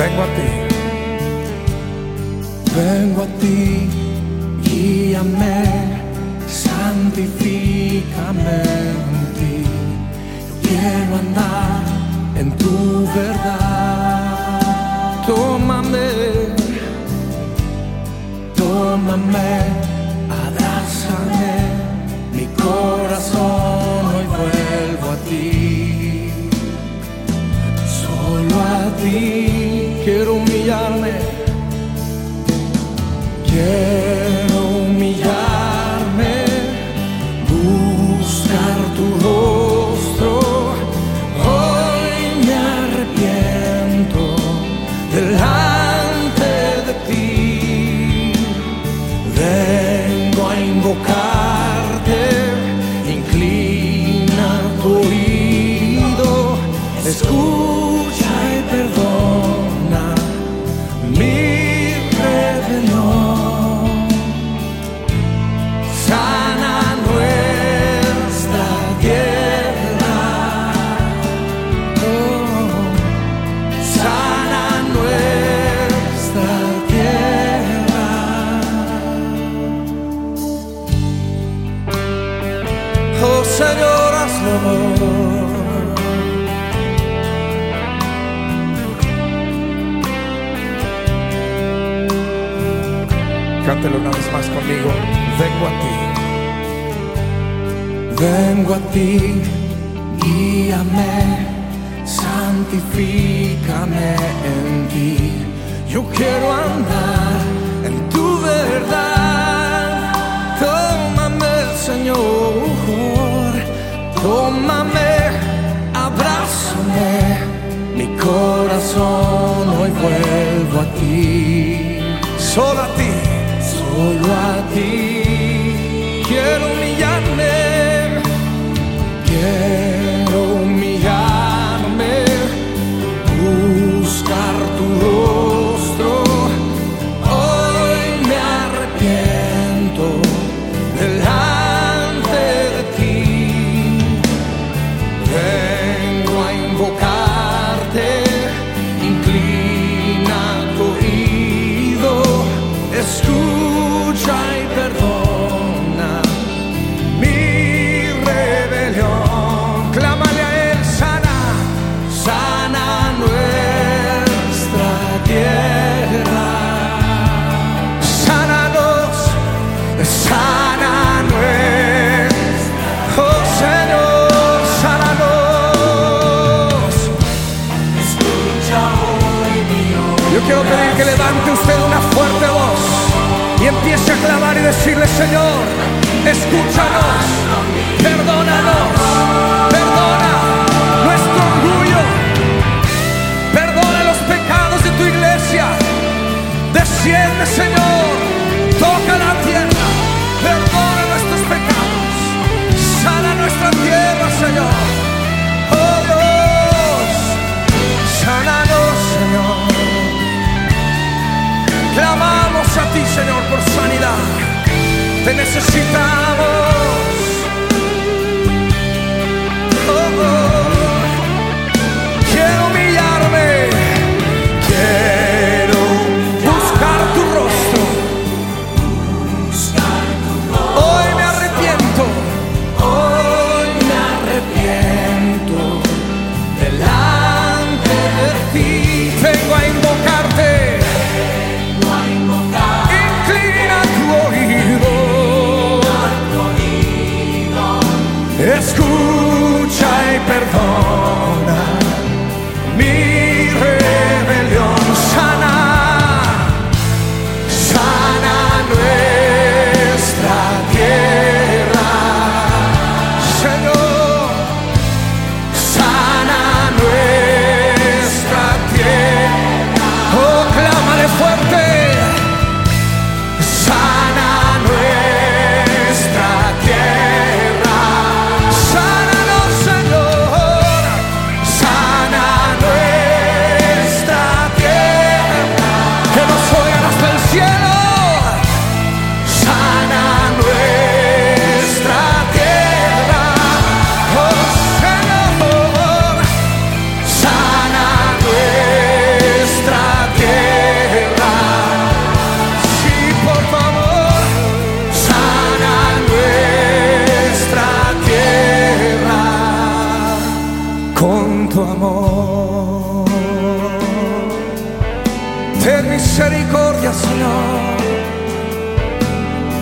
vengo a ti, vengo a ti, guíame, santifícame en ti. Quiero andar en tu verdad. Quiero humillarme, buscar tu rostro. Hoy me arrepiento delante de ti. Vengo a invocarte, inclina tu oído, escucha y perdona Señor, hazlo. Cántelo una vez más conmigo. Vengo a ti. Vengo a ti, guíame, santifícame en ti. Yo quiero andar Mi corazón hoy vuelvo a ti. Solo a ti, solo a ti. Escucha y perdona mi rebelión. Clámale a él, sana, sana nuestra tierra. Sánanos, sana nuestra, oh Señor, sánanos. Yo quiero pedir que levante decirle, Señor, escúchanos, Te necesitamos. Escucha y perdona.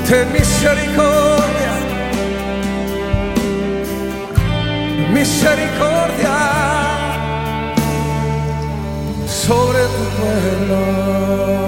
ten misericordia, misericordia sobre tu pueblo.